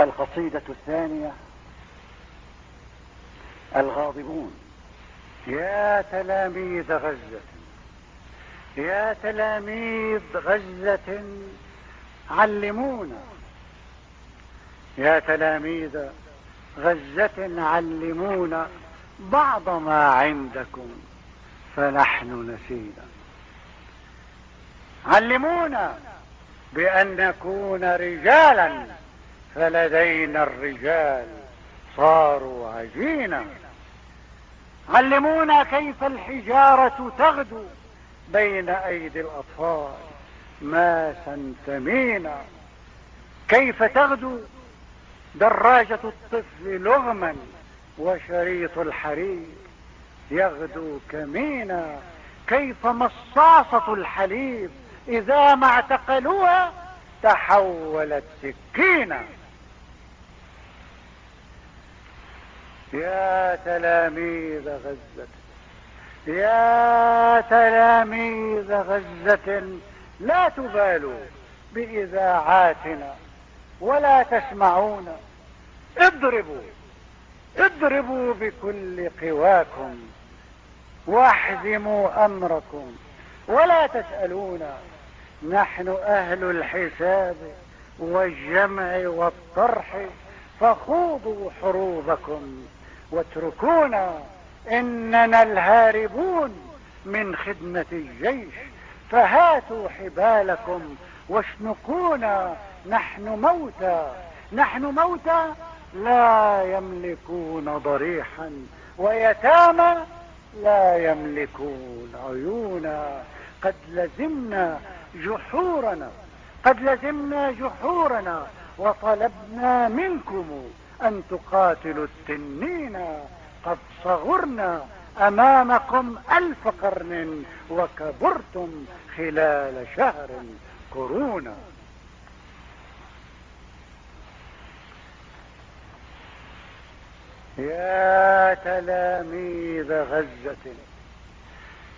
القصيدة الثانية الغاضبون. يا تلاميذ غزة يا تلاميذ غزة علمونا. يا تلاميذ غزة علمونا بعض ما عندكم فنحن نسينا. علمونا بأن نكون رجالا. فلدينا الرجال صاروا عجينا. علمونا كيف الحجارة تغدو بين أيدي الأطفال. ما سنتمينا. كيف تغدو؟ دراجة الطفل لغما وشريط الحرير. يغدو كمينا. كيف مصاصة الحليب؟ إذا ما اعتقلوها تحولت سكينا يا تلاميذ غزة يا تلاميذ غزة لا تبالوا بإذاعاتنا ولا تسمعون اضربوا اضربوا بكل قواكم واحزموا أمركم. ولا تسألونا نحن أهل الحساب والجمع والطرح فخوضوا حروبكم. واتركونا إننا الهاربون من خدمة الجيش. فهاتوا حبالكم واشنقونا. نحن موتى. نحن موتى. لا يملكون ضريحا ويتامى. لا يملكون عيونا. قد لزمنا جحورنا. قد لزمنا جحورنا وطلبنا منكم أن تقاتلوا التنين قد صغرنا أمامكم ألف قرن وكبرتم خلال شهر قرونا يا تلاميذ غزة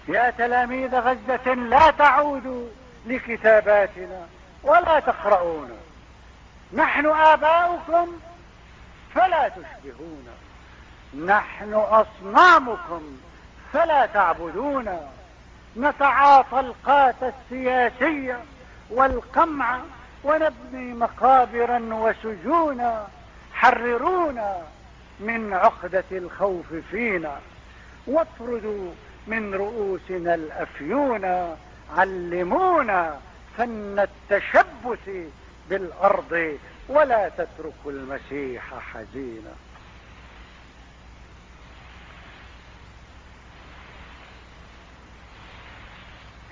يا تلاميذ غزة لا تعودوا لكتاباتنا ولا تقرؤون نحن آباؤكم فلا تشبهون. نحن أصنامكم فلا تعبدون. نتعاطى القات السياسية والقمع ونبني مقابرا وسجونا حررونا من عقدة الخوف فينا. واطردوا من رؤوسنا الأفيون. علمونا فن التشبث بالأرض ولا تتركوا المسيح حزينا.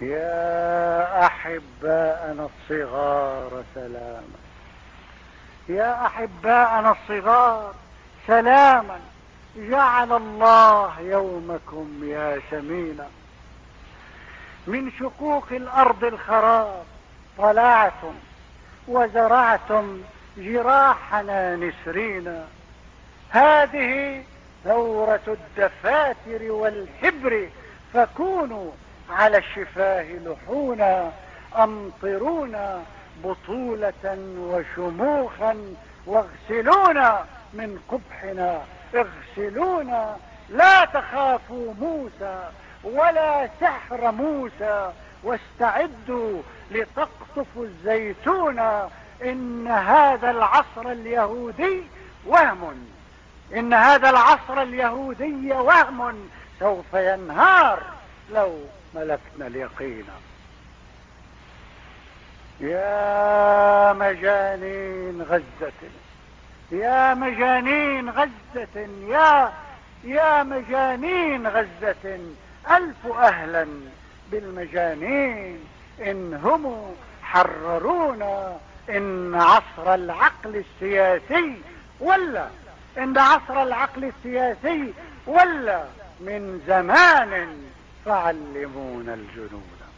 يا أحباءنا الصغار سلاما. يا أحباءنا الصغار سلاما. جعل الله يومكم يا سمينا من شقوق الأرض الخراب طلعتم وزرعتم جراحنا نسرينا هذه ثورة الدفاتر والحبر فكونوا على الشفاه لحونا أمطرونا بطولة وشموخا واغسلونا من قبحنا. اغسلونا لا تخافوا موسى ولا سحر موسى واستعدوا لتقطفوا الزيتون إن هذا العصر اليهودي وهم. إن هذا العصر اليهودي وهم. سوف ينهار لو ملكنا اليقين. يا مجانين غزة. يا مجانين غزة. يا يا مجانين غزة. ألف أهلا بالمجانين. إن هم حررونا إن عصر العقل السياسي ولا إن عصر العقل السياسي ولا من زمان فعلمونا الجنود.